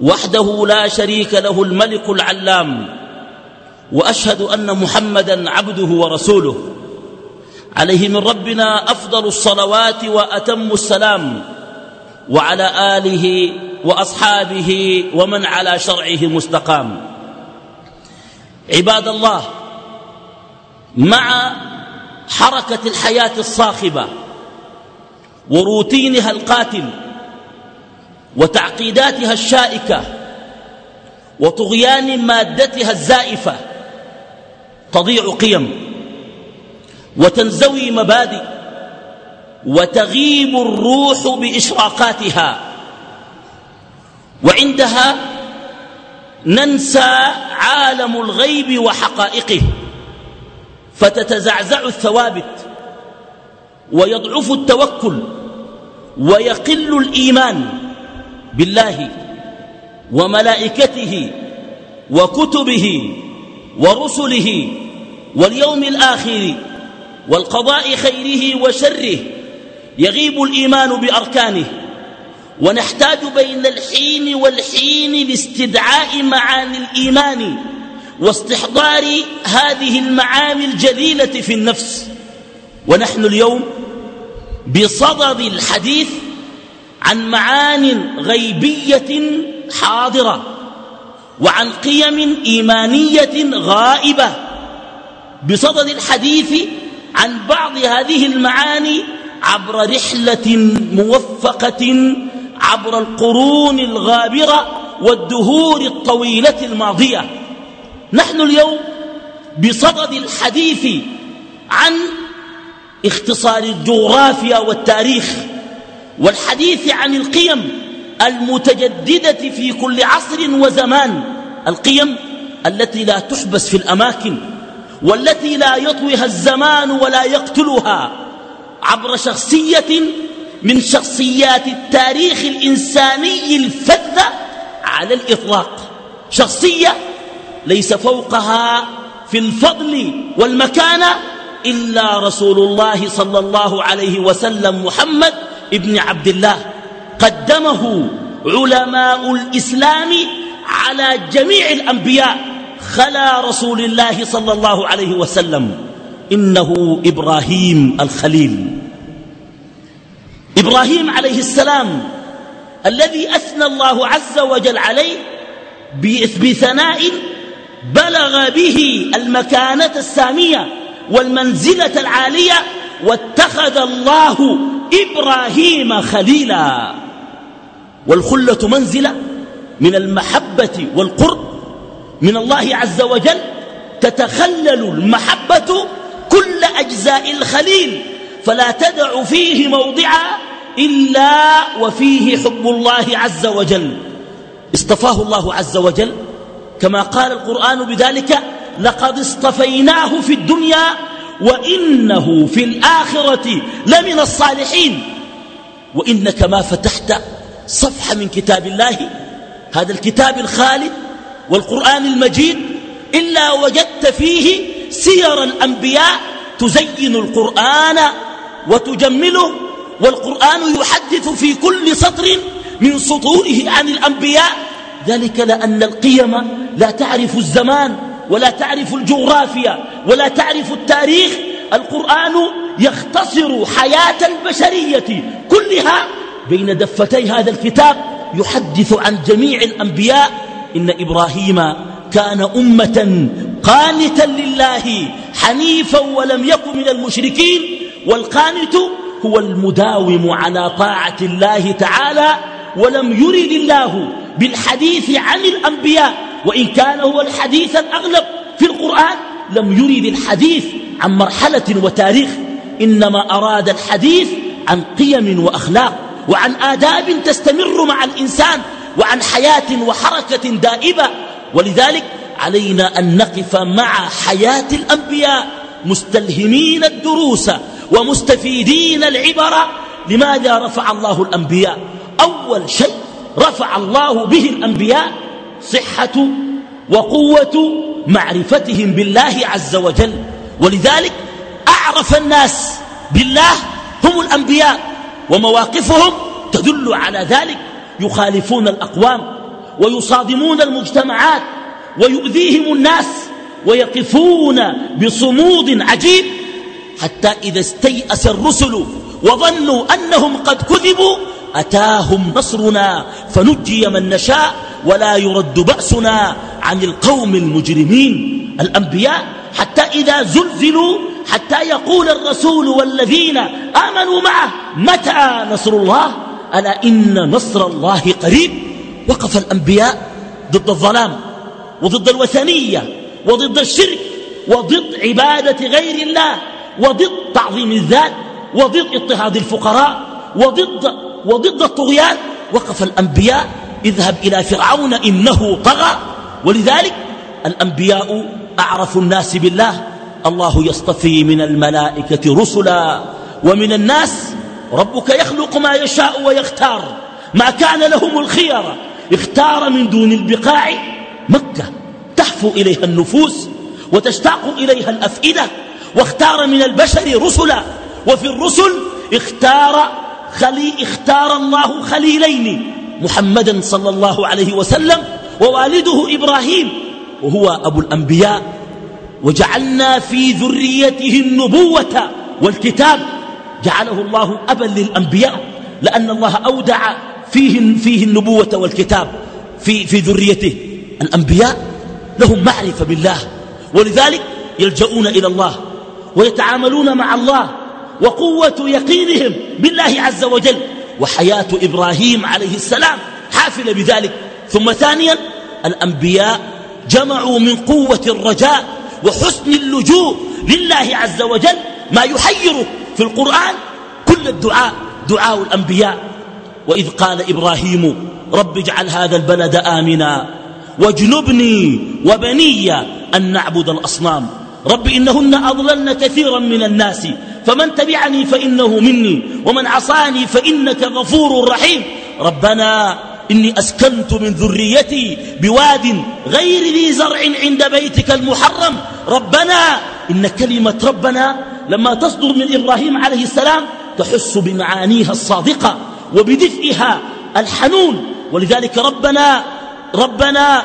وحده لا شريك له الملك العلام وأشهد أن محمدا عبده ورسوله. عليه من ربنا أفضل الصلوات وأتم السلام وعلى آله وأصحابه ومن على شرعه مستقام. عباد الله مع حركة الحياة الصاخبة وروتينها القاتل وتعقيداتها الشائكة وطغيان مادتها الزائفة تضيع قيم وتنزوي مبادئ وتغيب الروح بإشراقاتها. وعندها ننسى عالم الغيب وحقائقه فتتزعزع الثوابت ويضعف التوكل ويقل الإيمان. بالله وملائكته وكتبه ورسله واليوم الآخر والقضاء خيره وشره يغيب الإيمان بأركانه ونحتاج بين الحين والحين لاستدعاء معاني الإيمان واستحضار هذه المعاني الجليلة في النفس ونحن اليوم بصدد الحديث عن معان غيبية حاضرة وعن قيم إيمانية غائبة بصدد الحديث عن بعض هذه المعاني عبر رحلة موفقة عبر القرون الغابرة والدهور الطويلة الماضية. نحن اليوم بصدد الحديث عن اختصار الجغرافيا والتاريخ. والحديث عن القيم المتجددة في كل عصر وزمان. القيم التي لا تحبس في الأماكن والتي لا يطويها الزمان ولا يقتلها عبر شخصية من شخصيات التاريخ الإنساني الفذة على الإطلاق. شخصية ليس فوقها في الفضل والمكانة إلا رسول الله صلى الله عليه وسلم محمد ابن عبد الله قدمه علماء الإسلام على جميع الأنبياء خلا رسول الله صلى الله عليه وسلم. إنه إبراهيم الخليل. إبراهيم عليه السلام الذي أثنى الله عز وجل عليه بثناء بلغ به المكانة السامية والمنزلة العالية واتخذ الله إبراهيم خليلا. والخلة منزلة من المحبة والقرب من الله عز وجل تتخلل المحبة كل أجزاء الخليل فلا تدع فيه موضعا إلا وفيه حب الله عز وجل. اصطفاه الله عز وجل. كما قال القرآن بذلك لقد اصطفيناه في الدنيا وإنه في الآخرة لمن الصالحين. وإنك ما فتحت صفحة من كتاب الله هذا الكتاب الخالد والقرآن المجيد إلا وجدت فيه سير الأنبياء تزين القرآن وتجمله والقرآن يحدث في كل سطر من سطوره عن الأنبياء. ذلك لأن القيم لا تعرف الزمان. ولا تعرف الجغرافيا ولا تعرف التاريخ القرآن يختصر حياة البشرية كلها بين دفتي هذا الكتاب يحدث عن جميع الأنبياء. إن إبراهيم كان أمة قانتا لله حنيفا ولم يكن من المشركين. والقانت هو المداوم على طاعة الله تعالى ولم يرد الله بالحديث عن الأنبياء. وإن كان هو الحديث الأغلب في القرآن لم يرد الحديث عن مرحلة وتاريخ إنما أراد الحديث عن قيم وأخلاق وعن آداب تستمر مع الإنسان وعن حياة وحركة دائبة. ولذلك علينا أن نقف مع حياة الأنبياء مستلهمين الدروس ومستفيدين العبر. لماذا رفع الله الأنبياء؟ أول شيء رفع الله به الأنبياء صحة وقوة معرفتهم بالله عز وجل. ولذلك أعرف الناس بالله هم الأنبياء ومواقفهم تدل على ذلك. يخالفون الأقوام ويصادمون المجتمعات ويؤذيهم الناس ويقفون بصمود عجيب. حتى إذا استيأس الرسل وظنوا أنهم قد كذبوا أتاهم نصرنا فنجي من نشاء ولا يرد بأسنا عن القوم المجرمين الأنبياء حتى إذا زلزلوا حتى يقول الرسول والذين آمنوا معه متى نصر الله؟ ألا إن نصر الله قريب؟ وقف الأنبياء ضد الظلام وضد الوثنية وضد الشرك وضد عبادة غير الله وضد تعظيم الذات وضد اضطهاد الفقراء وضد, وضد الطغيان. وقف الأنبياء اذهب إلى فرعون إنه طغى. ولذلك الأنبياء أعرف الناس بالله. الله يصطفي من الملائكة رسلا ومن الناس. ربك يخلق ما يشاء ويختار. ما كان لهم الخير اختار من دون البقاع مكة. تهفو إليها النفوس وتشتاق إليها الأفئدة. واختار من البشر رسلا. وفي الرسل اختار خلي اختار الله خليلين. محمدا صلى الله عليه وسلم ووالده إبراهيم وهو أبو الأنبياء وجعلنا في ذريته النبوة والكتاب. جعله الله أبا للأنبياء لأن الله أودع فيه, فيه النبوة والكتاب في, في ذريته. الأنبياء لهم معرفة بالله ولذلك يلجؤون إلى الله ويتعاملون مع الله وقوة يقينهم بالله عز وجل. وحياة إبراهيم عليه السلام حافلة بذلك. ثم ثانيا الأنبياء جمعوا من قوة الرجاء وحسن اللجوء لله عز وجل ما يحير في القرآن كل الدعاء دعاء الأنبياء. وإذ قال إبراهيم رب اجعل هذا البلد آمنا واجنبني وبني أن نعبد الأصنام. رب إنهن أضللن كثيرا من الناس فمن تبعني فإنه مني ومن عصاني فإنك غفور رحيم. ربنا إني أسكنت من ذريتي بواد غير ذي زرع عند بيتك المحرم. ربنا إن كلمة ربنا لما تصدر من إبراهيم عليه السلام تحس بمعانيها الصادقة وبدفئها الحنون. ولذلك ربنا ربنا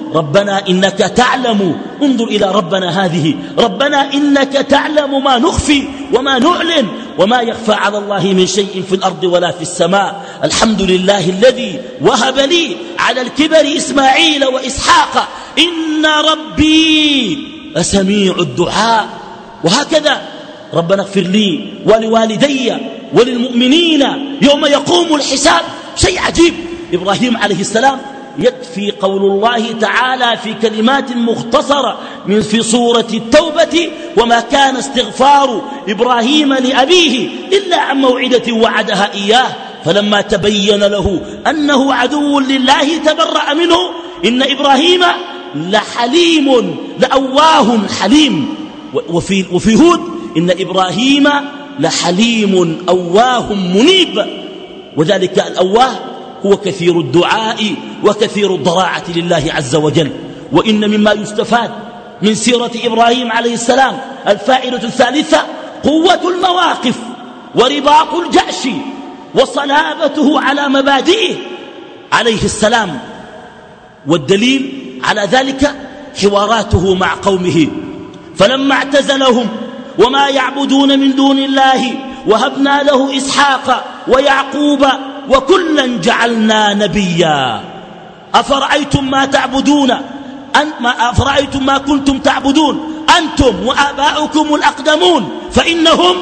ربنا إنك تعلم. انظر إلى ربنا هذه. ربنا إنك تعلم ما نخفي وما نعلن وما يخفى على الله من شيء في الأرض ولا في السماء. الحمد لله الذي وهب لي على الكبر إسماعيل وإسحاق. إن ربي لسميع الدعاء. وهكذا ربنا اغفر لي ولوالدي وللمؤمنين يوم يقوم الحساب. شيء عجيب. إبراهيم عليه السلام يكفي قول الله تعالى في كلمات مختصرة من في سورة التوبة وما كان استغفار إبراهيم لأبيه إلا عن موعدة وعدها إياه. فلما تبين له أنه عدو لله تبرأ منه إن إبراهيم لحليم لأواه حليم. وفي, وفي هود إن إبراهيم لحليم أواه منيب. وذلك الأواه هو كثير الدعاء وكثير الضراعة لله عز وجل. وإن مما يستفاد من سيرة إبراهيم عليه السلام الفائدة الثالثة قوة المواقف ورباط الجأش وصلابته على مبادئه عليه السلام. والدليل على ذلك حواراته مع قومه. فلما اعتزلهم وما يعبدون من دون الله وهبنا له إسحاق ويعقوب وكلا جعلنا نبيا. أفرأيتم ما تعبدون؟ أفرأيتم ما كنتم تعبدون؟ أنتم وآباؤكم الأقدمون. فإنهم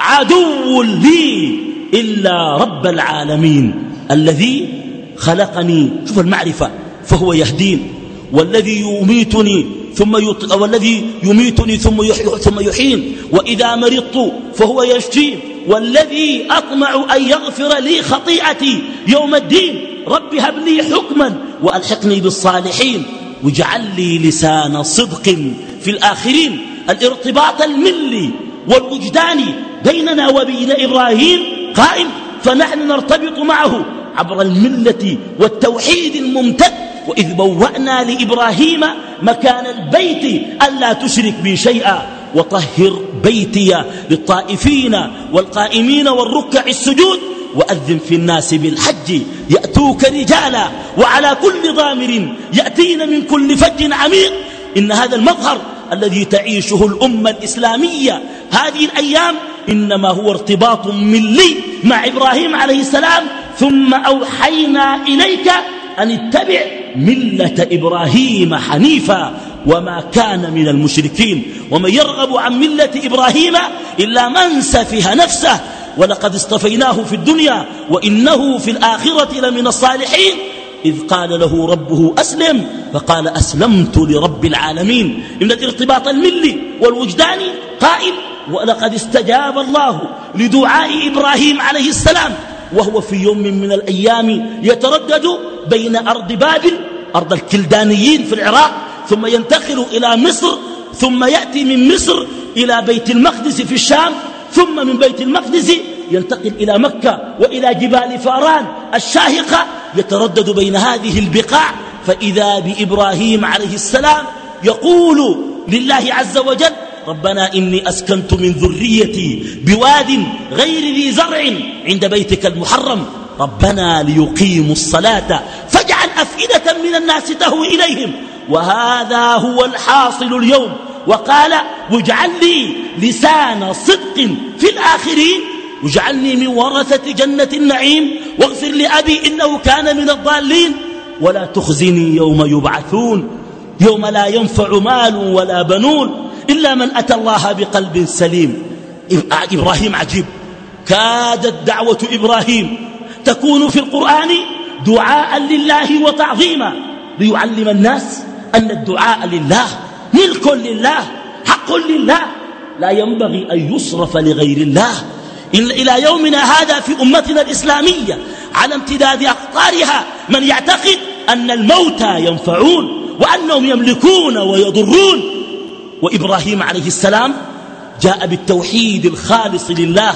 عدو لي إلا رب العالمين. الذي خلقني شوف المعرفة فهو يهدين. والذي يميتني ثم يط... والذي يميتني ثم يحي... ثم يحين. وإذا مرضت فهو يشفين والذي أطمع أن يغفر لي خطيئتي يوم الدين. رب هب لي حكما وألحقني بالصالحين. واجعل لي لسان صدق في الآخرين. الارتباط الملي والوجداني بيننا وبين إبراهيم قائم. فنحن نرتبط معه. عبر الملة والتوحيد الممتد وإذ بوأنا لإبراهيم مكان البيت ألا تشرك بي شيئا وطهر بيتي للطائفين والقائمين والركع السجود وأذن في الناس بالحج يأتوك رجالا وعلى كل ضامر يأتين من كل فج عميق. إن هذا المظهر الذي تعيشه الأمة الإسلامية هذه الأيام إنما هو ارتباط ملي مع إبراهيم عليه السلام ثم أوحينا إليك أن اتبع ملة إبراهيم حنيفا وما كان من المشركين ومن يرغب عن ملة إبراهيم إلا من سفه نفسه ولقد اصطفيناه في الدنيا وإنه في الآخرة لمن الصالحين. إذ قال له ربه أسلم فقال أسلمت لرب العالمين. إن الارتباط الملي والوجداني قائم ولقد استجاب الله لدعاء إبراهيم عليه السلام. وهو في يوم من الأيام يتردد بين أرض بابل أرض الكلدانيين في العراق ثم ينتقل إلى مصر ثم يأتي من مصر إلى بيت المقدس في الشام ثم من بيت المقدس ينتقل إلى مكة وإلى جبال فاران الشاهقة يتردد بين هذه البقاع. فإذا بإبراهيم عليه السلام يقول لله عز وجل ربنا إني أسكنت من ذريتي بواد غير ذي زرع عند بيتك المحرم. ربنا ليقيموا الصلاة فاجعل أفئدة من الناس تهوي إليهم. وهذا هو الحاصل اليوم. وقال واجعل لي لسان صدق في الآخرين. واجعلني من ورثة جنة النعيم. واغفر لأبي إنه كان من الضالين. ولا تخزني يوم يبعثون. يوم لا ينفع مال ولا بنون. إلا من أتى الله بقلب سليم. إبراهيم عجيب. كادت دعوة إبراهيم تكون في القرآن دعاء لله وتعظيما ليعلم الناس أن الدعاء لله ملك لله حق لله. لا ينبغي أن يصرف لغير الله. إلى يومنا هذا في أمتنا الإسلامية على امتداد أقطارها من يعتقد أن الموتى ينفعون وأنهم يملكون ويضرون. وإبراهيم عليه السلام جاء بالتوحيد الخالص لله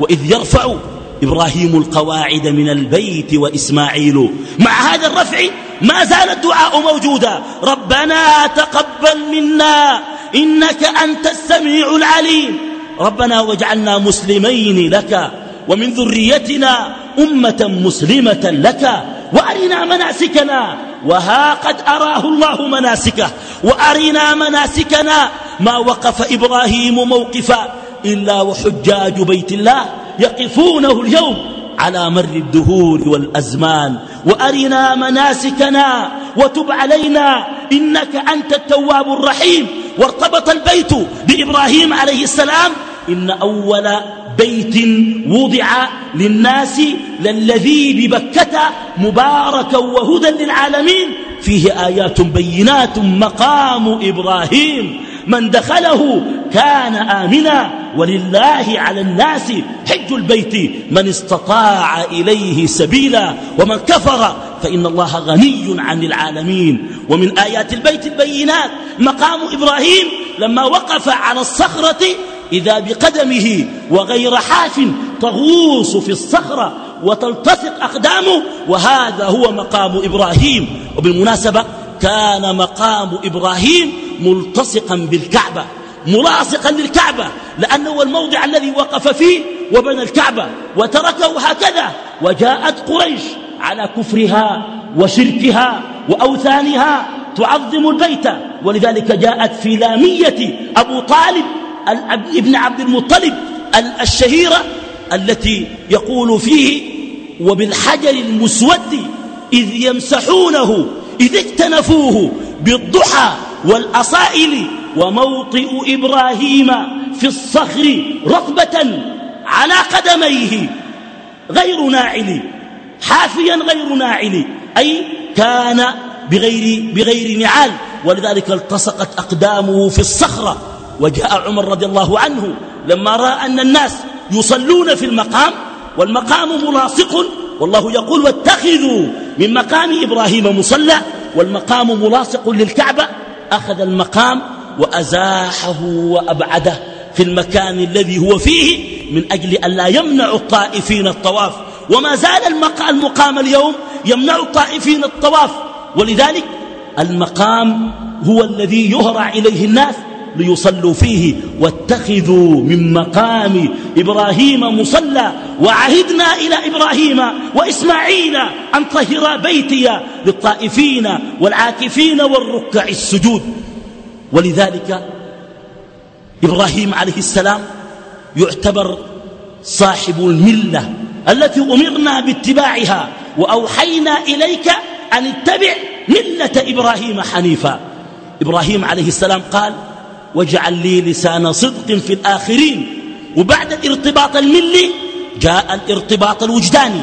وإذ يرفع إبراهيم القواعد من البيت وإسماعيل. مع هذا الرفع ما زال الدعاء موجودا. ربنا تقبل منا إنك أنت السميع العليم. ربنا واجعلنا مسلمين لك ومن ذريتنا أمة مسلمة لك وأرنا مناسكنا. وها قد أراه الله مناسكه وأرنا مناسكنا ما وقف إبراهيم موقفا إلا وحجاج بيت الله يقفونه اليوم على مر الدهور والأزمان. وأرنا مناسكنا وتب علينا إنك أنت التواب الرحيم. وارتبط البيت بإبراهيم عليه السلام إن أول بيت وضع للناس للذي ببكة مباركا وهدى للعالمين. فيه آيات بينات مقام إبراهيم. من دخله كان آمنا. ولله على الناس حج البيت. من استطاع إليه سبيلا. ومن كفر فإن الله غني عن العالمين. ومن آيات البيت البينات مقام إبراهيم. لما وقف على الصخرة إذا بقدمه وغير حاف تغوص في الصخرة وتلتصق أقدامه وهذا هو مقام إبراهيم. وبالمناسبة كان مقام إبراهيم ملتصقا بالكعبة ملاصقا للكعبة لأنه هو الموضع الذي وقف فيه وبنى الكعبة وتركه هكذا. وجاءت قريش على كفرها وشركها وأوثانها تعظم البيت. ولذلك جاءت في لامية أبو طالب ابن عبد المطلب الشهيرة التي يقول فيه وبالحجر المسود إذ يمسحونه إذ اجتنفوه بالضحى والأصائل وموطئ إبراهيم في الصخر رطبة على قدميه غير ناعل حافيا غير ناعل أي كان بغير, بغير نعال ولذلك التصقت أقدامه في الصخرة. وجاء عمر رضي الله عنه لما رأى أن الناس يصلون في المقام والمقام ملاصق والله يقول واتخذوا من مقام إبراهيم مصلى والمقام ملاصق للكعبة أخذ المقام وأزاحه وأبعده في المكان الذي هو فيه من أجل أن لا يمنع الطائفين الطواف. وما زال المقام اليوم يمنع الطائفين الطواف. ولذلك المقام هو الذي يهرع إليه الناس ليصلوا فيه واتخذوا من مقام إبراهيم مصلى. وعهدنا إلى إبراهيم وإسماعيل أن طهر بيتي للطائفين والعاكفين والركع السجود. ولذلك إبراهيم عليه السلام يعتبر صاحب الملة التي أمرنا باتباعها وأوحينا إليك أن اتبع ملة إبراهيم حنيفا. إبراهيم عليه السلام قال واجعل لي لسان صدق في الآخرين. وبعد الارتباط الملي جاء الارتباط الوجداني.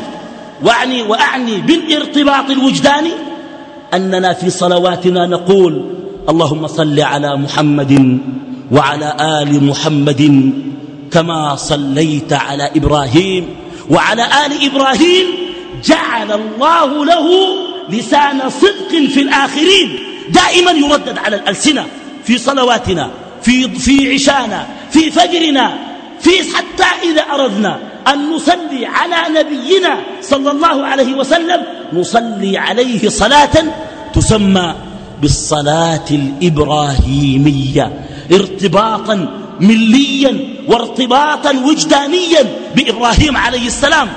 وأعني, وأعني بالارتباط الوجداني أننا في صلواتنا نقول اللهم صل على محمد وعلى آل محمد كما صليت على إبراهيم. وعلى آل إبراهيم جعل الله له لسان صدق في الآخرين. دائما يردد على الألسنة في صلواتنا. في, في عشانا في فجرنا في حتى إذا أردنا أن نصلي على نبينا صلى الله عليه وسلم نصلي عليه صلاة تسمى بالصلاة الإبراهيمية ارتباطا مليا وارتباطا وجدانيا بإبراهيم عليه السلام.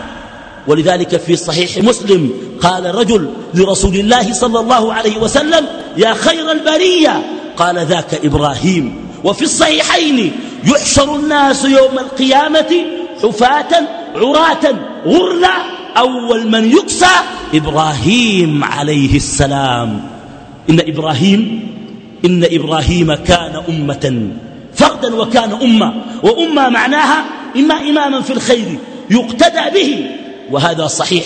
ولذلك في صحيح مسلم قال رجل لرسول الله صلى الله عليه وسلم يا خير البرية قال ذاك إبراهيم. وفي الصحيحين يحشر الناس يوم القيامة حفاة عراة غرلا أول من يكسى إبراهيم عليه السلام. إن إبراهيم إن إبراهيم كان أمة فردا وكان أمة وأمة معناها إما إماما في الخير يقتدى به وهذا صحيح.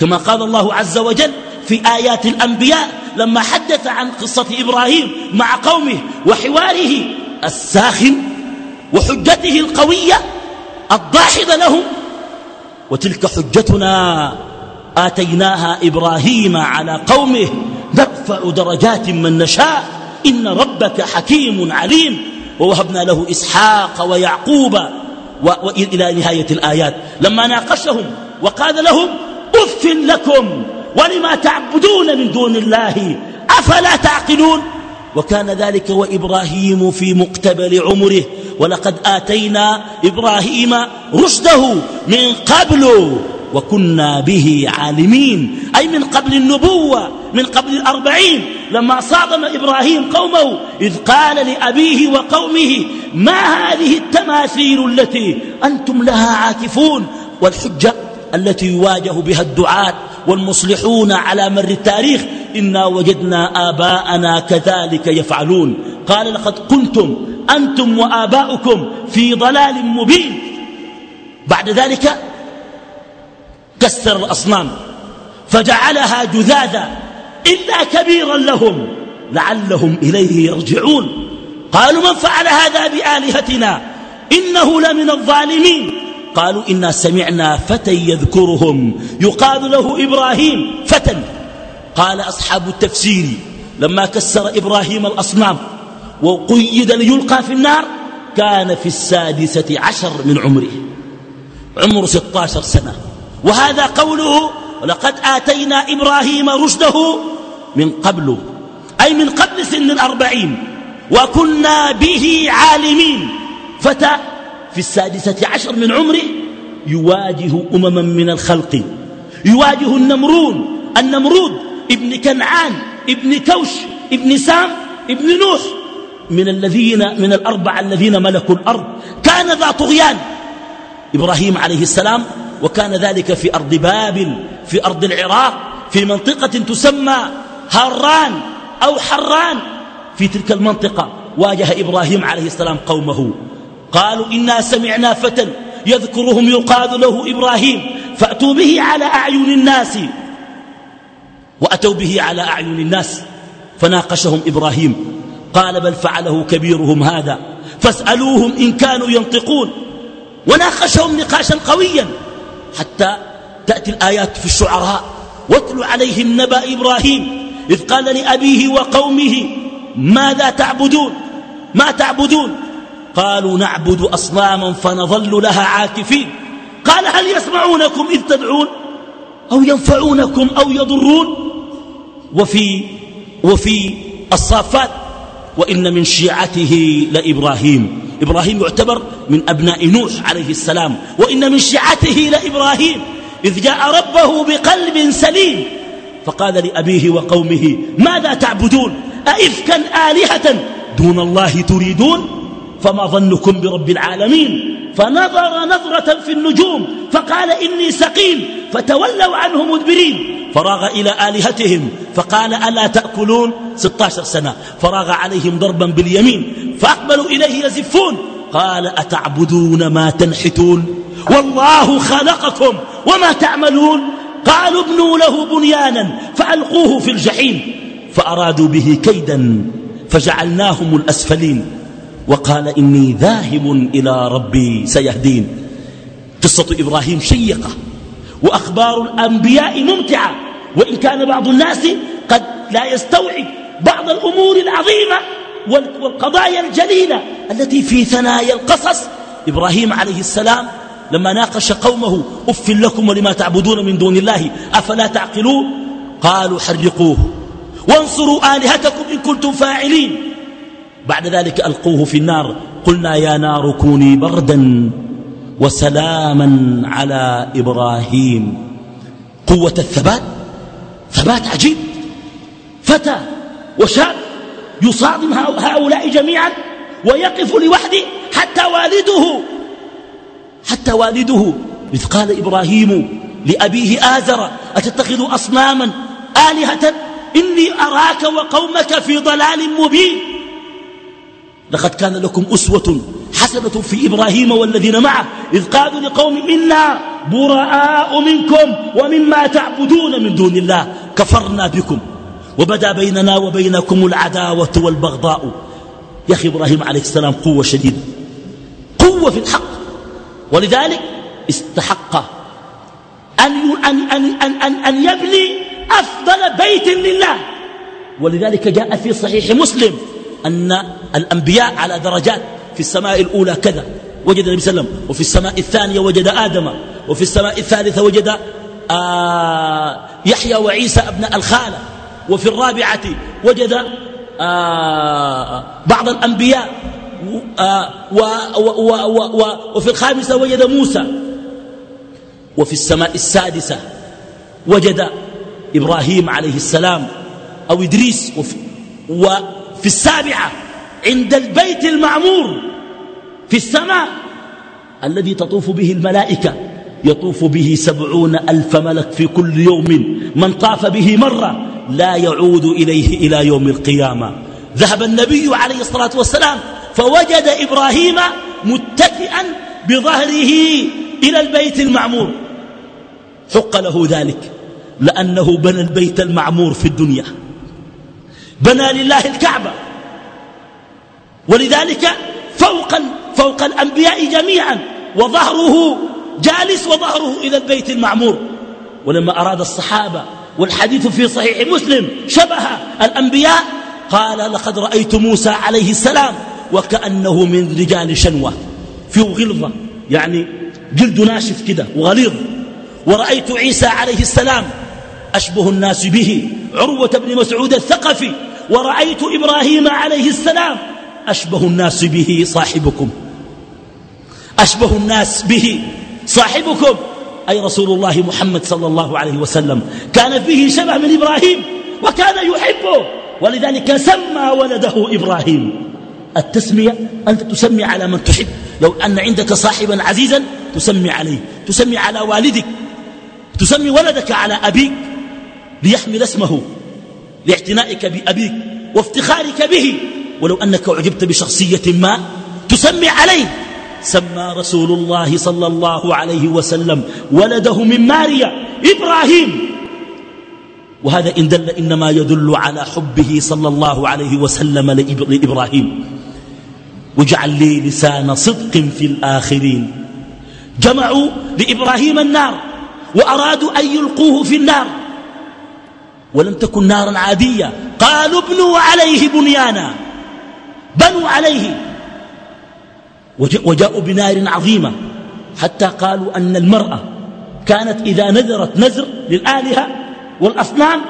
كما قال الله عز وجل في آيات الأنبياء لما حدث عن قصة إبراهيم مع قومه وحواره الساخن وحجته القوية الضاحضة لهم. وتلك حجتنا آتيناها إبراهيم على قومه نرفع درجات من نشاء. إن ربك حكيم عليم. ووهبنا له إسحاق ويعقوب وإلى نهاية الآيات. لما ناقشهم وقال لهم أف لكم ولما تعبدون من دون الله أفلا تعقلون؟ وكان ذلك وإبراهيم في مقتبل عمره. ولقد آتينا إبراهيم رشده من قبل وكنا به عالمين. أي من قبل النبوة من قبل الأربعين. لما صادم إبراهيم قومه إذ قال لأبيه وقومه ما هذه التماثيل التي أنتم لها عاكفون؟ والحجة التي يواجه بها الدعاة والمصلحون على مر التاريخ إنا وجدنا آباءنا كذلك يفعلون. قال لقد كنتم أنتم وآباؤكم في ضلال مبين. بعد ذلك كسر الأصنام فجعلها جذاذا إلا كبيرا لهم لعلهم إليه يرجعون. قالوا من فعل هذا بآلهتنا؟ إنه لمن الظالمين. قالوا إنا سمعنا فتى يذكرهم يقال له إبراهيم فتى. قال أصحاب التفسير لما كسر إبراهيم الأصنام وقيد ليلقى في النار كان في السادسة عشر من عمره. عمره ستاشر سنة. وهذا قوله ولقد آتينا إبراهيم رشده من قبل أي من قبل سن الأربعين وكنا به عالمين. فتى في السادسة عشر من عمره يواجه أمما من الخلق يواجه النمرون النمرود ابن كنعان ابن كوش ابن سام ابن نوح. من الذين من الأربعة الذين ملكوا الأرض. كان ذا طغيان. إبراهيم عليه السلام وكان ذلك في أرض بابل في أرض العراق في منطقة تسمى هران أو حران. في تلك المنطقة واجه إبراهيم عليه السلام قومه. قالوا إنا سمعنا فتى يذكرهم يقال له إبراهيم فأتوا به على أعين الناس. وأتوا به على أعين الناس فناقشهم إبراهيم قال بل فعله كبيرهم هذا فاسألوهم إن كانوا ينطقون. وناقشهم نقاشا قويا حتى تأتي الآيات في الشعراء واتل عليهم نبأ إبراهيم إذ قال لأبيه وقومه ماذا تعبدون؟ ما تعبدون؟ قالوا نعبد أصناما فنظل لها عاكفين. قال هل يسمعونكم إذ تدعون؟ أو ينفعونكم أو يضرون؟ وفي, وفي الصافات وإن من شيعته لإبراهيم. إبراهيم يعتبر من أبناء نوح عليه السلام وإن من شيعته لإبراهيم. إذ جاء ربه بقلب سليم فقال لأبيه وقومه ماذا تعبدون؟ أئفكا آلهة دون الله تريدون؟ فما ظنكم برب العالمين؟ فنظر نظرة في النجوم فقال إني سقيم فتولوا عنه مدبرين. فراغ إلى آلهتهم فقال ألا تأكلون؟ 16 سنة. فراغ عليهم ضربا باليمين فأقبلوا إليه يزفون. قال أتعبدون ما تنحتون؟ والله خلقكم وما تعملون؟ قالوا ابنوا له بنيانا فألقوه في الجحيم. فأرادوا به كيدا فجعلناهم الأسفلين. وقال إني ذاهب إلى ربي سيهدين. قصة إبراهيم شيقة وأخبار الأنبياء ممتعة. وإن كان بعض الناس قد لا يستوعب بعض الأمور العظيمة والقضايا الجليلة التي في ثنايا القصص. إبراهيم عليه السلام لما ناقش قومه أف لكم ولما تعبدون من دون الله أفلا تعقلون؟ قالوا حرقوه وانصروا آلهتكم إن كنتم فاعلين. بعد ذلك ألقوه في النار. قلنا يا نار كوني بردا وسلاما على إبراهيم. قوة الثبات؟ ثبات عجيب. فتى وشاب يصادم هؤلاء جميعا ويقف لوحده حتى والده حتى والده. إذ قال إبراهيم لأبيه آزر أتتخذ أصناما آلهة؟ إني أراك وقومك في ضلال مبين. لقد كان لكم أسوة حسنة في إبراهيم والذين معه إذ قالوا لقوم إنا براء منكم ومما تعبدون من دون الله كفرنا بكم وبدا بيننا وبينكم العداوة والبغضاء. يا أخي إبراهيم عليه السلام قوة شديدة قوة في الحق ولذلك استحق أن, أن, أن, أن, أن, أن يبني أفضل بيت لله. ولذلك جاء في صحيح مسلم أن الأنبياء على درجات. في السماء الأولى كذا وجد النبي صلى الله عليه وسلم وفي السماء الثانية وجد آدم وفي السماء الثالثة وجد آه يحيى وعيسى ابن الخالة وفي الرابعة وجد آه بعض الأنبياء آه و و و وفي الخامسة وجد موسى وفي السماء السادسة وجد إبراهيم عليه السلام أو إدريس وفي, وفي السابعة عند البيت المعمور في السماء الذي تطوف به الملائكة. يطوف به سبعون ألف ملك في كل يوم. من طاف به مرة لا يعود إليه إلى يوم القيامة. ذهب النبي عليه الصلاة والسلام فوجد إبراهيم متكئا بظهره إلى البيت المعمور. حق له ذلك لأنه بنى البيت المعمور في الدنيا. بنى لله الكعبة. ولذلك فوق, فوق الأنبياء جميعا وظهره جالس وظهره إلى البيت المعمور. ولما أراد الصحابة والحديث في صحيح مسلم شبه الأنبياء قال لقد رأيت موسى عليه السلام وكأنه من رجال شنوة. فيه غلظة يعني جلد ناشف كده وغليظ. ورأيت عيسى عليه السلام أشبه الناس به. عروة بن مسعود الثقفي. ورأيت إبراهيم عليه السلام. أشبه الناس به صاحبكم. أشبه الناس به صاحبكم. أي رسول الله محمد صلى الله عليه وسلم. كان فيه شبه من إبراهيم. وكان يحبه. ولذلك سمى ولده إبراهيم. التسمية أنت تسمي على من تحب. لو أن عندك صاحبا عزيزا تسمي عليه. تسمي على والدك. تسمي ولدك على أبيك. ليحمل اسمه لاعتنائك بأبيك وافتخارك به. ولو أنك أعجبت بشخصية ما تسمي عليه. سمى رسول الله صلى الله عليه وسلم ولده من ماريا إبراهيم. وهذا إن دل إنما يدل على حبه صلى الله عليه وسلم لإبراهيم. وجعل لي لسان صدق في الآخرين. جمعوا لإبراهيم النار وأرادوا أن يلقوه في النار. ولم تكن نارا عادية. قالوا ابنوا عليه بنيانا. بنوا عليه. وجاءوا بنار عظيمة. حتى قالوا أن المرأة كانت إذا نذرت نذر للآلهة والأصنام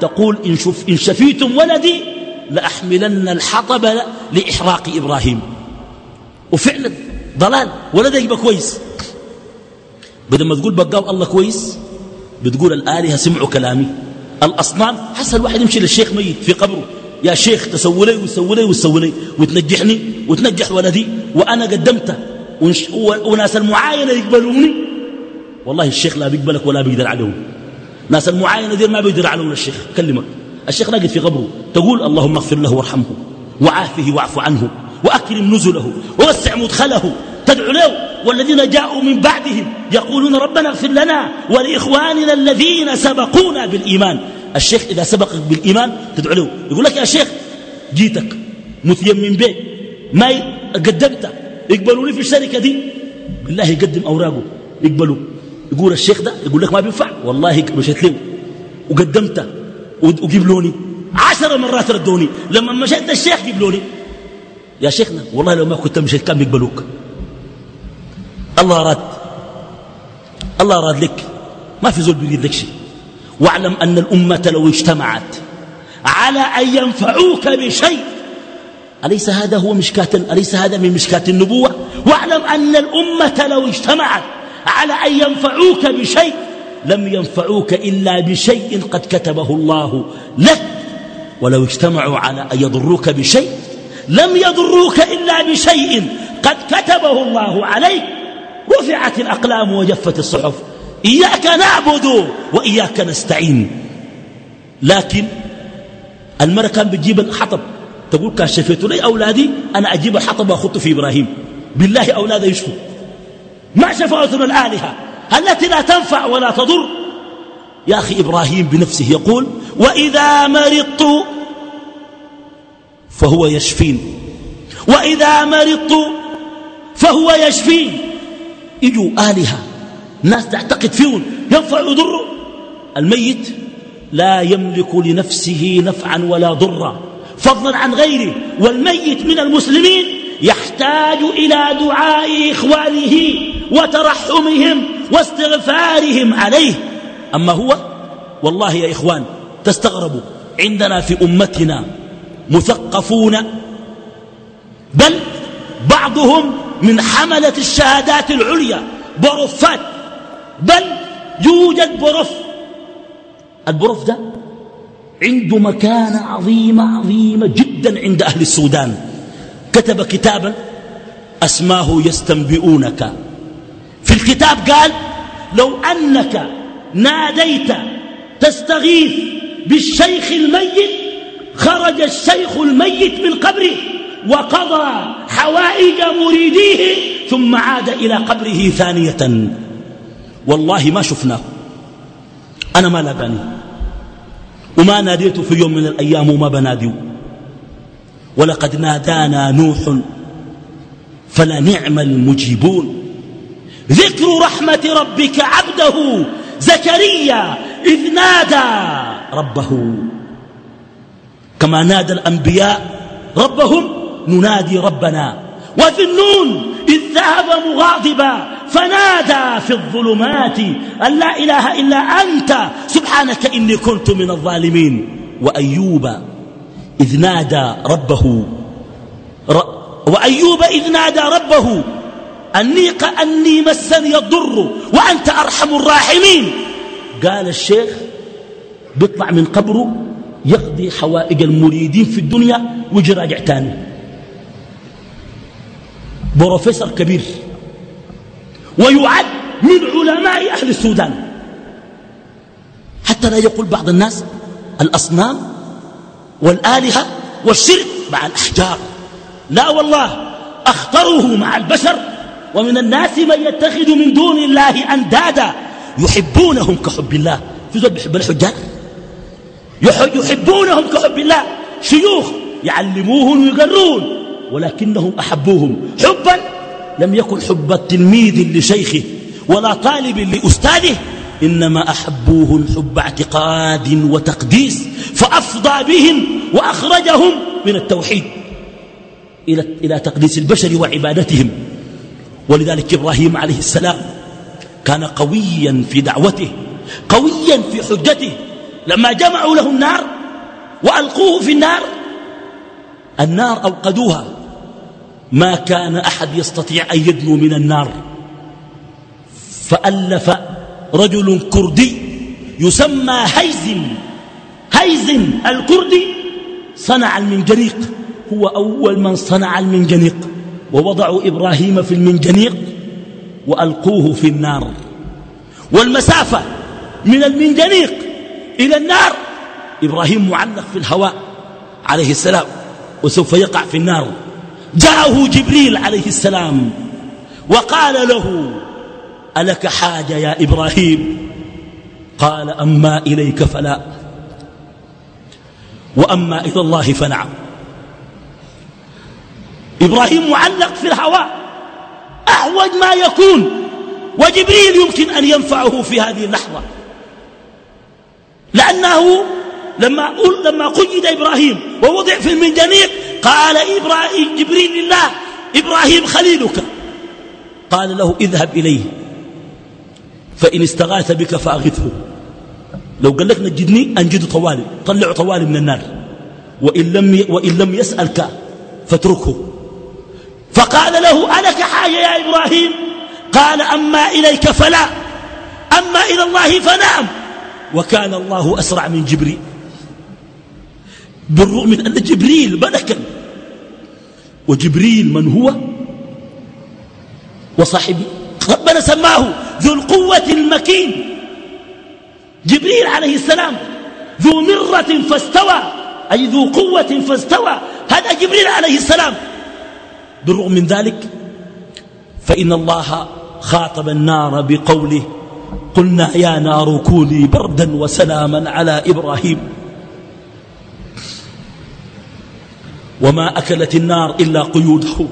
تقول إن, شف إن شفيتم ولدي لأحملن الحطب لإحراق إبراهيم. وفعلا ضلال. ولدك يبقى كويس. بدل ما تقول بقاو الله كويس بتقول الآلهة سمعوا كلامي. الأصنام حسن الواحد يمشي للشيخ ميت في قبره. يا شيخ تسوي لي وتسوي لي وتسوي لي وتنجحني وتنجح ولدي وأنا قدمته. وناس المعاينة يقبلوني. والله الشيخ لا بيقبلك ولا بيقدر عليهم. ناس المعاينة دي ما بيقدر عليهم الشيخ. كلمك. الشيخ راقد في قبره. تقول اللهم اغفر له وارحمه وعافه واعف عنه وأكرم نزله ووسع مدخله. تدعو له. والذين جاءوا من بعدهم يقولون ربنا اغفر لنا ولإخواننا الذين سبقونا بالإيمان. الشيخ إذا سبقك بالإيمان تدعو له يقول لك يا شيخ جيتك مثيم من بيت ما قدمت يقبلوا لي في الشركة دي. بالله يقدم أوراقه يقبلوا يقول الشيخ ده يقول لك ما بينفع. والله مشيت له. وقدمت وجيب عشر مرات ردوني. لما مشيت الشيخ جيب لوني. يا شيخنا والله لو ما كنت مشيت كان بيقبلوك. الله أراد الله أراد لك. ما في زول بيريد لك شيء. واعلم أن الأمة لو اجتمعت على أن ينفعوك بشيء أليس هذا هو مشكاة أليس هذا من مشكاة النبوة؟ واعلم أن الأمة لو اجتمعت على أن ينفعوك بشيء لم ينفعوك إلا بشيء قد كتبه الله لك. ولو اجتمعوا على أن يضروك بشيء لم يضروك إلا بشيء قد كتبه الله عليك. رفعت الأقلام وجفت الصحف. إياك نعبد وإياك نستعين. لكن المرأة كان بتجيب الحطب. تقول كان شفيت لي أولادي أنا أجيب الحطب وأخط في إبراهيم. بالله أولادي يشفوا. ما شفاعتنا الآلهة. التي لا تنفع ولا تضر. يا أخي إبراهيم بنفسه يقول وإذا مرضت فهو يشفين. وإذا مرضت فهو يشفين. يجوا آلهة. ناس تعتقد فيهم ينفع يضر. الميت لا يملك لنفسه نفعا ولا ضرا فضلا عن غيره. والميت من المسلمين يحتاج إلى دعاء إخوانه وترحمهم واستغفارهم عليه. أما هو؟ والله يا إخوان تستغربوا عندنا في أمتنا مثقفون بل بعضهم من حملة الشهادات العليا بروفات. بل يوجد بروف. البروف ده عنده مكانة عظيمة عظيمة جدا عند أهل السودان. كتب كتابا أسماه يستنبئونك. في الكتاب قال لو أنك ناديت تستغيث بالشيخ الميت خرج الشيخ الميت من قبره وقضى حوائج مريديه ثم عاد إلى قبره ثانية. والله ما شفناه. أنا ما لاقاني وما ناديته في يوم من الأيام وما بناديه ولقد نادانا نوح فلنعم المجيبون. ذكر رحمة ربك عبده زكريا إذ نادى ربه. كما نادى الأنبياء ربهم ننادي ربنا. وفي النون إذ ذهب مغاضبا فنادى في الظلمات أن لا إله إلا أنت سبحانك إني كنت من الظالمين. وأيوب إذ نادى ربه. وأيوب إذ نادى ربه. أني, أني مسني الضر وأنت أرحم الراحمين. قال الشيخ بيطلع من قبره يقضي حوائج المريدين في الدنيا ويجي راجع تاني. بروفيسور كبير ويعد من علماء أهل السودان. حتى لا يقول بعض الناس الأصنام والآلهة والشرك مع الأحجار. لا والله أخطره مع البشر ومن الناس من يتخذ من دون الله أندادا يحبونهم كحب الله. في زول بيحب الحجار؟ يحبونهم كحب الله. شيوخ يعلموهم ويقرون ولكنهم أحبوهم. حبا لم يكن حب التلميذ لشيخه ولا طالب لأستاذه إنما أحبوهم حب اعتقاد وتقديس فأفضى بهم وأخرجهم من التوحيد إلى تقديس البشر وعبادتهم. ولذلك إبراهيم عليه السلام كان قويا في دعوته قويا في حجته. لما جمعوا له النار وألقوه في النار النار أوقدوها. ما كان أحد يستطيع أن يدنو من النار. فألف رجل كردي يسمى هيزم. هيزم الكردي صنع المنجنيق. هو أول من صنع المنجنيق. ووضعوا إبراهيم في المنجنيق وألقوه في النار. والمسافة من المنجنيق إلى النار. إبراهيم معلق في الهواء عليه السلام وسوف يقع في النار. جاءه جبريل عليه السلام وقال له ألك حاجة يا إبراهيم؟ قال أما إليك فلا وأما إلى الله فنعم. إبراهيم معلق في الهواء أحوج ما يكون وجبريل يمكن أن ينفعه في هذه اللحظة. لأنه لما لما قيد إبراهيم ووضع في المنجنيق قال إبراهيم جبريل لله إبراهيم خليلك. قال له اذهب إليه فإن استغاث بك فأغثه. لو قال لك نجدني أنجد طوالي طلع طوالي من النار. وإن لم, وإن لم يسألك فاتركه. فقال له ألك حاجة يا إبراهيم؟ قال أما إليك فلا أما إلى الله فنعم. وكان الله أسرع من جبريل. بالرغم من أن جبريل ملكا وجبريل من هو؟ وصاحب ربنا سماه ذو القوة المكين. جبريل عليه السلام ذو مرة فاستوى. أي ذو قوة فاستوى. هذا جبريل عليه السلام. بالرغم من ذلك فإن الله خاطب النار بقوله قلنا يا نار كوني بردا وسلاما على إبراهيم. وما أكلت النار إلا قيوده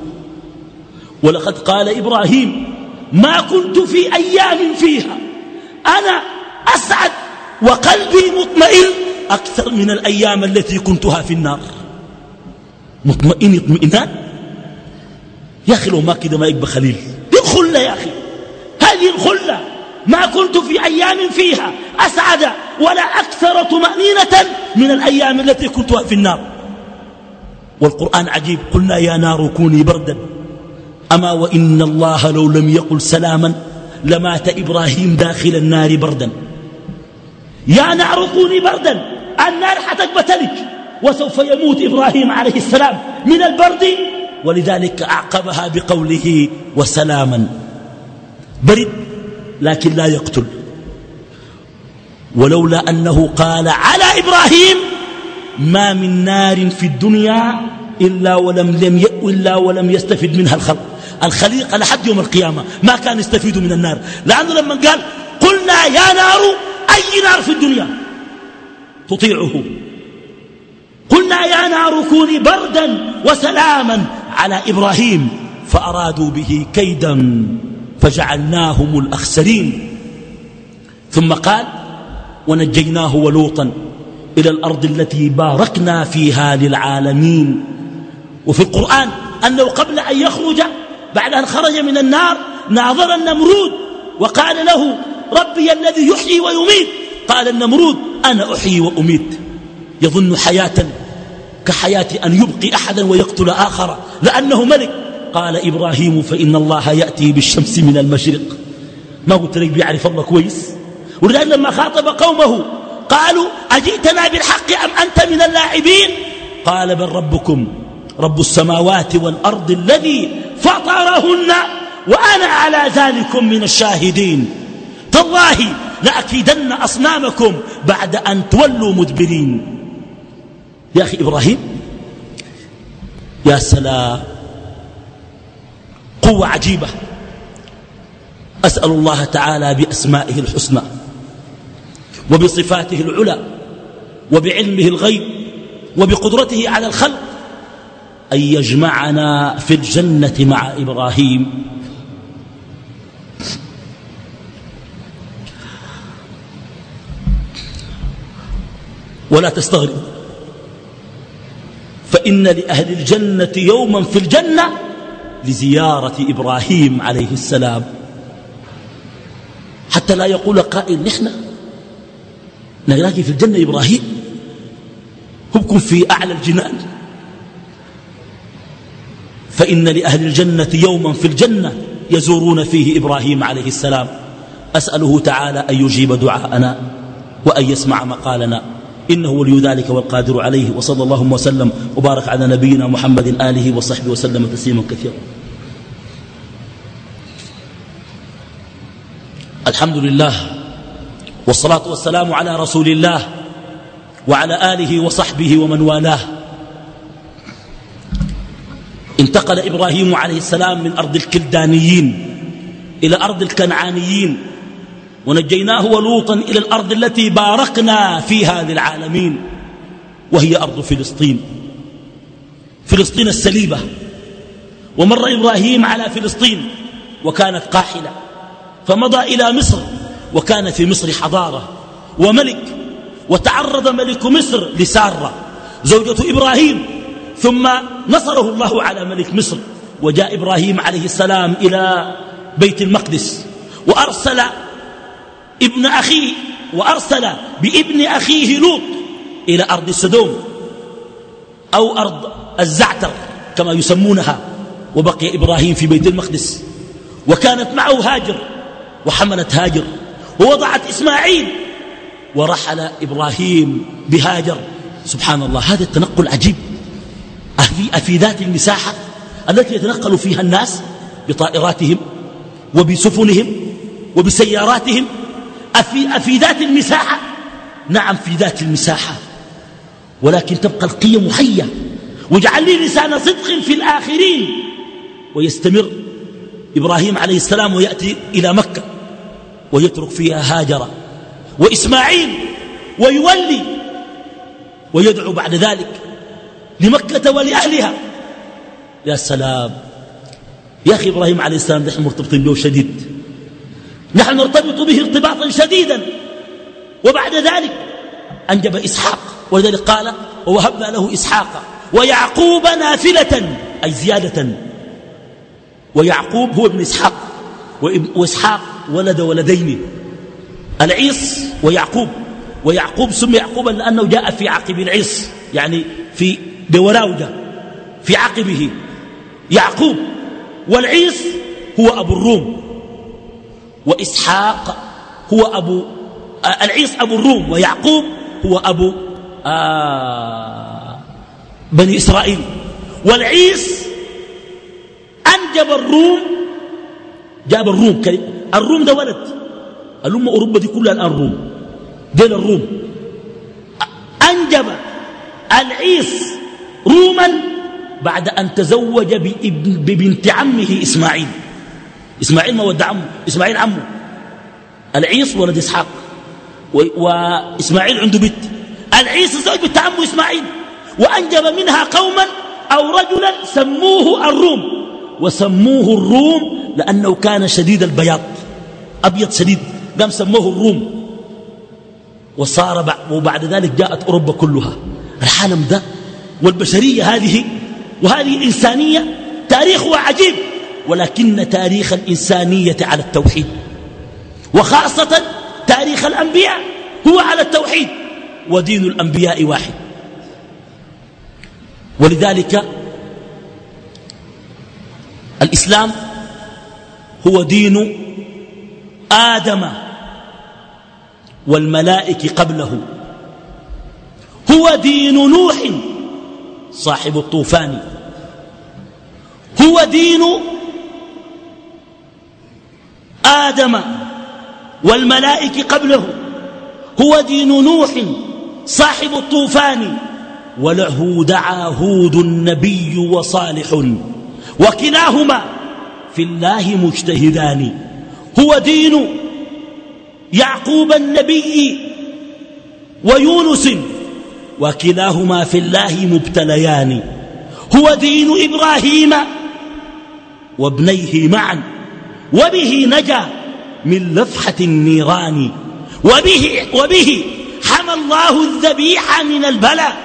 ولقد قال إبراهيم ما كنت في أيام فيها. أنا أسعد وقلبي مطمئن أكثر من الأيام التي كنتها في النار. مطمئن اطمئنان؟ يا أخي لو ما كده ما يبقى خليل. الخلة يا أخي. هذه الخلة ما كنت في أيام فيها. أسعد ولا أكثر طمأنينة من الأيام التي كنتها في النار. والقرآن عجيب. قلنا يا نار كوني بردا. أما وإن الله لو لم يقل سلاما لمات إبراهيم داخل النار بردا. يا نار كوني بردا. النار حتقبتلك وسوف يموت إبراهيم عليه السلام من البرد. ولذلك أعقبها بقوله وسلاما. برد لكن لا يقتل. ولولا أنه قال على إبراهيم ما من نار في الدنيا إلا ولم, لم إلا ولم يستفد منها الخلق. الخليقة لحد يوم القيامة ما كان يستفيد من النار. لأنه لما قال قلنا يا نار أي نار في الدنيا؟ تطيعه. قلنا يا نار كوني بردا وسلاما على إبراهيم فأرادوا به كيدا فجعلناهم الأخسرين. ثم قال ونجيناه ولوطا إلى الأرض التي باركنا فيها للعالمين. وفي القرآن أنه قبل أن يخرج بعد أن خرج من النار ناظر النمرود وقال له ربي الذي يحيي ويميت. قال النمرود أنا أحيي وأميت. يظن حياة كحياة أن يبقي أحدا ويقتل آخر لأنه ملك. قال إبراهيم فإن الله يأتي بالشمس من المشرق. ما قلت لك بيعرف الله كويس؟ ولذلك لما خاطب قومه. قالوا أجئتنا بالحق أم أنت من اللاعبين؟ قال بل ربكم رب السماوات والأرض الذي فطرهن وأنا على ذلكم من الشاهدين. تالله لأكيدن أصنامكم بعد أن تولوا مدبرين. يا أخي إبراهيم يا سلام قوة عجيبة. أسأل الله تعالى بأسمائه الحسنى وبصفاته العلى وبعلمه الغيب وبقدرته على الخلق أن يجمعنا في الجنة مع إبراهيم. ولا تستغرب. فإن لأهل الجنة يوما في الجنة لزيارة إبراهيم عليه السلام. حتى لا يقول قائل نحن نلاقي في الجنة إبراهيم. هبكم في أعلى الجنان. فإن لأهل الجنة يوما في الجنة يزورون فيه إبراهيم عليه السلام. أسأله تعالى أن يجيب دعاءنا وأن يسمع مقالنا. إنه ولي ذلك والقادر عليه وصلى الله وسلم وبارك على نبينا محمد آله وصحبه وسلم تسليما كثيرا. الحمد لله والصلاة والسلام على رسول الله وعلى آله وصحبه ومن والاه. انتقل إبراهيم عليه السلام من أرض الكلدانيين إلى أرض الكنعانيين ونجيناه ولوطا إلى الأرض التي باركنا فيها للعالمين وهي أرض فلسطين. فلسطين السليبة ومر إبراهيم على فلسطين وكانت قاحلة فمضى إلى مصر وكان في مصر حضارة وملك وتعرض ملك مصر لسارة زوجة إبراهيم ثم نصره الله على ملك مصر وجاء إبراهيم عليه السلام إلى بيت المقدس وأرسل ابن أخيه وأرسل بابن أخيه لوط إلى أرض السدوم أو أرض الزعتر كما يسمونها وبقي إبراهيم في بيت المقدس وكانت معه هاجر وحملت هاجر ووضعت إسماعيل ورحل إبراهيم بهاجر. سبحان الله هذا التنقل عجيب. أفي, أفي ذات المساحة التي يتنقل فيها الناس بطائراتهم وبسفنهم وبسياراتهم. أفي, أفي ذات المساحة؟ نعم في ذات المساحة. ولكن تبقى القيم حية. واجعل لي لسان صدق في الآخرين. ويستمر إبراهيم عليه السلام ويأتي إلى مكة ويترك فيها هاجر وإسماعيل ويولي ويدعو بعد ذلك لمكة ولأهلها. يا سلام. يا أخي إبراهيم عليه السلام نحن مرتبطين به شديد. نحن نرتبط به ارتباطا شديدا. وبعد ذلك أنجب إسحاق. ولذلك قال ووهبنا له إسحاق ويعقوب نافلة أي زيادة. ويعقوب هو ابن إسحاق. وإسحاق ولد ولدين. العيص ويعقوب. ويعقوب سمي يعقوبا لأنه جاء في عقب العيص يعني في بوراوجة في عقبه. يعقوب والعيص هو أبو الروم وإسحاق هو أبو آه العيص أبو الروم ويعقوب هو أبو آه بني إسرائيل. والعيس أنجب الروم جاب الروم الروم ده ولد. الأمة أوروبا دي كلها الآن روم. دين الروم. أنجب العيس روما بعد أن تزوج ببنت عمه إسماعيل. إسماعيل ما ود عمه إسماعيل عمه. العيس ولد إسحاق. وإسماعيل عنده بنت. العيس زوج بنت عمه إسماعيل. وأنجب منها قوما أو رجلا سموه الروم. وسموه الروم لأنه كان شديد البياض. أبيض شديد. قام سموه الروم. وصار وبعد ذلك جاءت أوروبا كلها. العالم ده والبشرية هذه وهذه الإنسانية تاريخها عجيب ولكن تاريخ الإنسانية على التوحيد وخاصة تاريخ الأنبياء هو على التوحيد ودين الأنبياء واحد. ولذلك الإسلام هو دين آدم والملائك قبله هو دين نوح صاحب الطوفان. هو دين آدم والملائك قبله. هو دين نوح صاحب الطوفان. وله دعا هود النبي وصالح. وكلاهما في الله مجتهدان. هو دين يعقوب النبي ويونس وكلاهما في الله مبتليان. هو دين إبراهيم وابنيه معا وبه نجا من لفحة النيران وبه, وبه حمى الله الذبيح من البلاء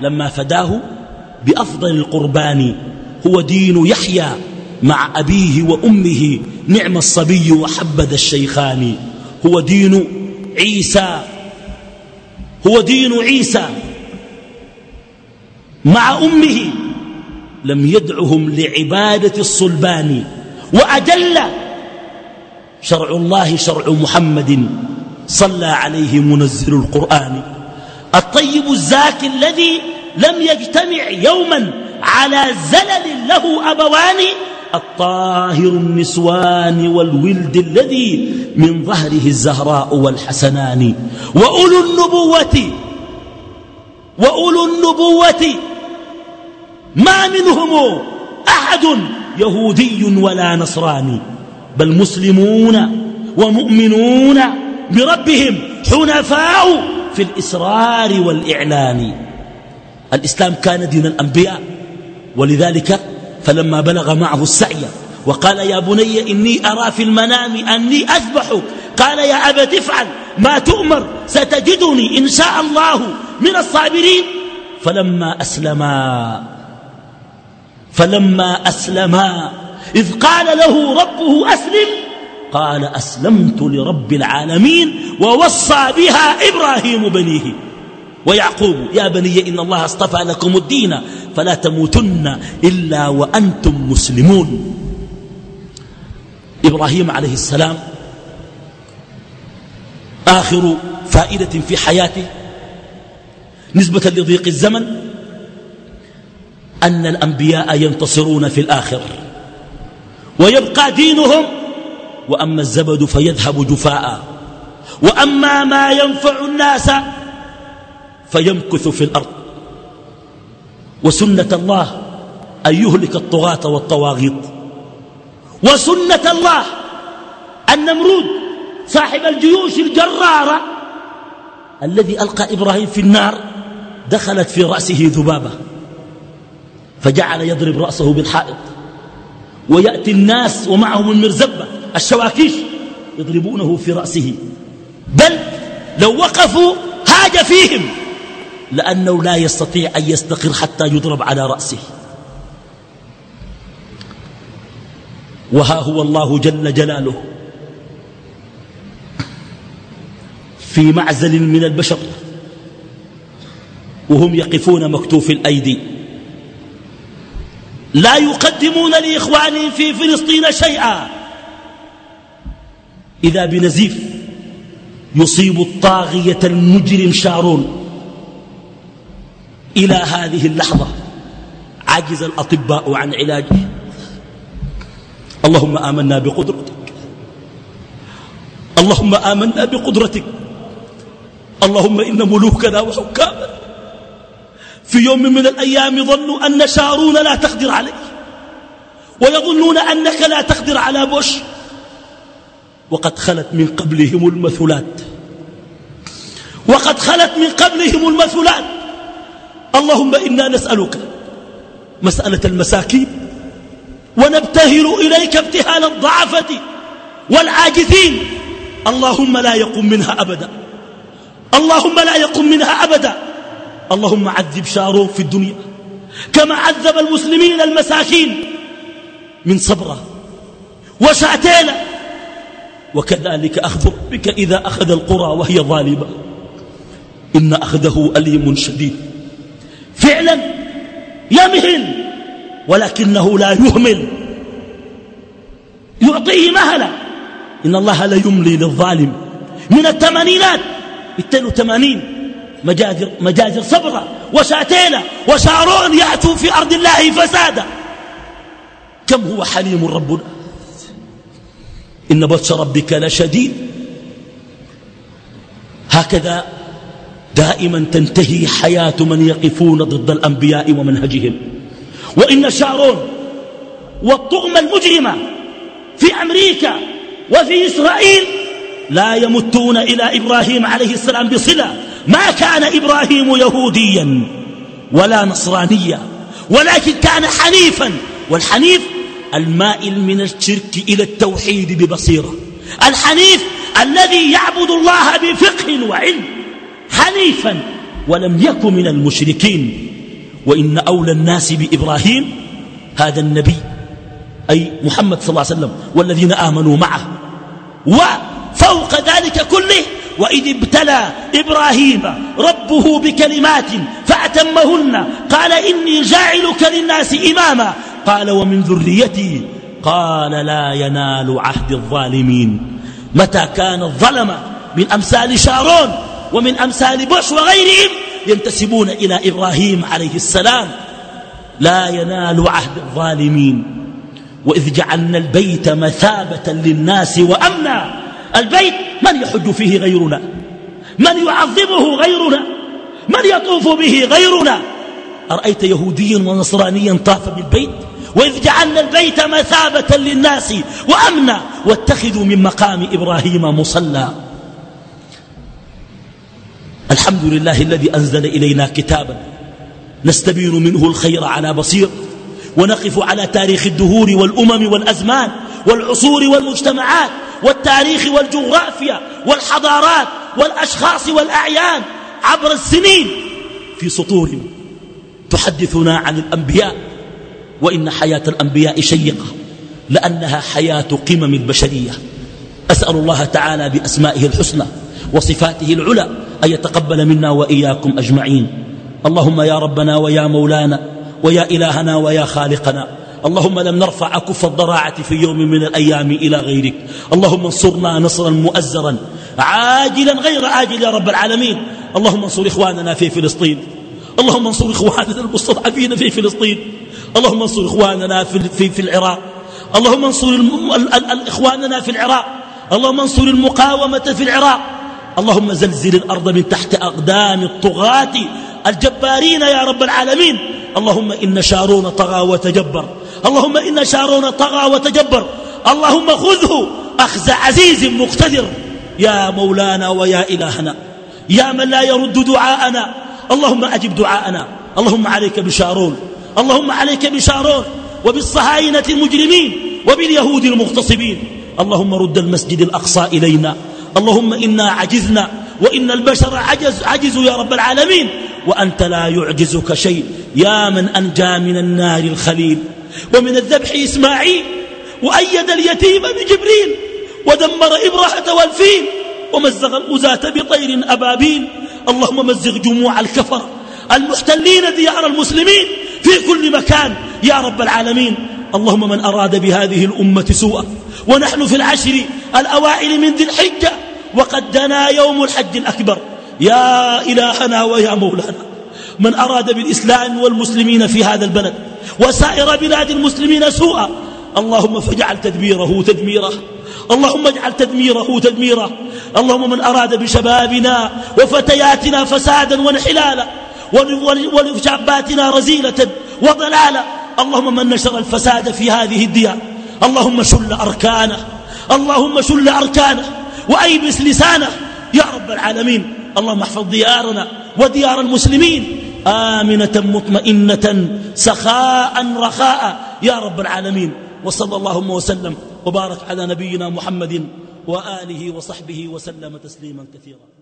لما فداه بأفضل القربان هو دين يحيى مع أبيه وأمه نعم الصبي وحبذ الشيخان. هو دين عيسى هو دين عيسى مع أمه لم يدعهم لعبادة الصلبان وأجل شرع الله شرع محمد صلى عليه منزل القرآن. الطيب الزاكي الذي لم يجتمع يوما على زلل له أبوان الطاهر النسوان والولد الذي من ظهره الزهراء والحسنان. وأولو النبوة وأولو النبوة ما منهم أحد يهودي ولا نصراني بل مسلمون ومؤمنون بربهم حنفاء في الإسرار والإعلان. الإسلام كان دين الأنبياء ولذلك فلما بلغ معه السعي وقال يا بني إني أرى في المنام أني أذبحك قال يا أبت افعل ما تؤمر ستجدني إن شاء الله من الصابرين فلما أسلما فلما أسلما إذ قال له ربه أسلم قال أسلمت لرب العالمين ووصى بها إبراهيم بنيه ويعقوب يا بني إن الله اصطفى لكم الدين فلا تموتن إلا وأنتم مسلمون. إبراهيم عليه السلام آخر فائدة في حياته نسبة لضيق الزمن أن الأنبياء ينتصرون في الآخر ويبقى دينهم وأما الزبد فيذهب جفاء وأما ما ينفع الناس فيمكث في الأرض. وسنة الله أن يهلك الطغاة والطواغيط وسنة الله النمرود صاحب الجيوش الجرارة الذي ألقى إبراهيم في النار دخلت في رأسه ذبابة. فجعل يضرب رأسه بالحائط. ويأتي الناس ومعهم المرزبة الشواكيش يضربونه في رأسه. بل لو وقفوا هاج فيهم. لأنه لا يستطيع أن يستقر حتى يضرب على رأسه. وها هو الله جل جلاله. في معزل من البشر. وهم يقفون مكتوف الأيدي. لا يقدمون لإخوانهم في فلسطين شيئا. إذا بنزيف يصيب الطاغية المجرم شارون. إلى هذه اللحظة عجز الأطباء عن علاجه. اللهم آمنا بقدرتك. اللهم آمنا بقدرتك. اللهم إن ملوكنا وحكامنا في يوم من الأيام ظنوا أن شارون لا تقدر عليه ويظنون أنك لا تقدر على بوش. وقد خلت من قبلهم المثلات. وقد خلت من قبلهم المثلات. اللهم إنا نسألك مسألة المساكين ونبتهل إليك ابتهال الضعفة والعاجزين. اللهم لا يقم منها أبدا. اللهم لا يقم منها أبدا. اللهم عذب شارون في الدنيا كما عذب المسلمين المساكين من صبرة وشاتين وكذلك أخذ ربك إذا أخذ القرى وهي ظالمة. إن أخذه أليم شديد. فعلا يمهل ولكنه لا يهمل. يعطيه مهلا. إن الله لا يملي للظالم. من الثمانينات اثنين وثمانين مجاجر, مجاجر صبرة وشاتين وشارون يأتوا في أرض الله فسادا. كم هو حليم ربنا؟ إن بطش ربك لشديد. هكذا دائما تنتهي حياة من يقفون ضد الأنبياء ومنهجهم. وإن شارون والطغمة المجرمة في أمريكا وفي إسرائيل لا يمتون إلى إبراهيم عليه السلام بصلة. ما كان إبراهيم يهوديا ولا نصرانيا ولكن كان حنيفا. والحنيف المائل من الشرك إلى التوحيد ببصيرة. الحنيف الذي يعبد الله بفقه وعلم. حنيفا ولم يكن من المشركين. وإن أولى الناس بإبراهيم هذا النبي أي محمد صلى الله عليه وسلم والذين آمنوا معه. وفوق ذلك كله وإذ ابتلى إبراهيم ربه بكلمات فأتمهن. قال إني جاعلك للناس إماما. قال ومن ذريتي. قال لا ينال عهد الظالمين. متى كان الظلم من أمثال شارون؟ ومن أمثال بوش وغيرهم ينتسبون إلى إبراهيم عليه السلام. لا ينال عهد الظالمين. وإذ جعلنا البيت مثابة للناس وأمنا. البيت من يحج فيه غيرنا؟ من يعظمه غيرنا؟ من يطوف به غيرنا؟ أرأيت يهوديا ونصرانيا طاف بالبيت؟ وإذ جعلنا البيت مثابة للناس وأمنا. واتخذوا من مقام إبراهيم مصلى. الحمد لله الذي أنزل إلينا كتابا نستبين منه الخير على بصير ونقف على تاريخ الدهور والأمم والأزمان والعصور والمجتمعات والتاريخ والجغرافيا والحضارات والأشخاص والأعيان عبر السنين. في سطور تحدثنا عن الأنبياء وإن حياة الأنبياء شيقة لأنها حياة قمم البشرية. أسأل الله تعالى بأسمائه الحسنى وصفاته العلى أن يتقبل منا وإياكم أجمعين. اللهم يا ربنا ويا مولانا ويا إلهنا ويا خالقنا. اللهم لم نرفع كف الضراعة في يوم من الأيام إلى غيرك. اللهم انصرنا نصرا مؤزرا. عاجلا غير آجل يا رب العالمين. اللهم انصر إخواننا في فلسطين. اللهم انصر إخواننا المستضعفين في فلسطين. اللهم انصر إخواننا في, في, في العراق. اللهم انصر إخواننا في العراق. اللهم انصر المقاومة في العراق. اللهم زلزل الأرض من تحت أقدام الطغاة الجبارين يا رب العالمين. اللهم إن شارون طغى وتجبر. اللهم إن شارون طغى وتجبر. اللهم خذه أخذ عزيز مقتدر. يا مولانا ويا إلهنا يا من لا يرد دعاءنا. اللهم أجب دعاءنا. اللهم عليك بشارون. اللهم عليك بشارون وبالصهاينة المجرمين وباليهود المغتصبين. اللهم رد المسجد الأقصى إلينا. اللهم إنا عجزنا وإن البشر عجز عجزوا يا رب العالمين وأنت لا يعجزك شيء. يا من أنجى من النار الخليل ومن الذبح إسماعيل وأيد اليتيم بجبريل ودمر إبرهة والفيل ومزق الغزاة بطير أبابيل. اللهم مزق جموع الكفر المحتلين ديار المسلمين في كل مكان يا رب العالمين. اللهم من أراد بهذه الأمة سوءا. ونحن في العشر الأوائل من ذي الحجة وقد دنا يوم الحج الأكبر. يا إلهنا ويا مولانا من أراد بالإسلام والمسلمين في هذا البلد وسائر بلاد المسلمين سوءا. اللهم فاجعل تدبيره تدميرة. اللهم اجعل تدميره تدميرة. اللهم من أراد بشبابنا وفتياتنا فسادا وانحلالا ولشاباتنا رزيلة وضلالة اللهم من نشر الفساد في هذه الديار. اللهم شل أركانه. اللهم شل أركانه. وأيبس لسانه. يا رب العالمين. اللهم احفظ ديارنا وديار المسلمين. آمنة مطمئنة. سخاء رخاء. يا رب العالمين. وصلى اللهم وسلم. وبارك على نبينا محمد وآله وصحبه وسلم تسليما كثيرا.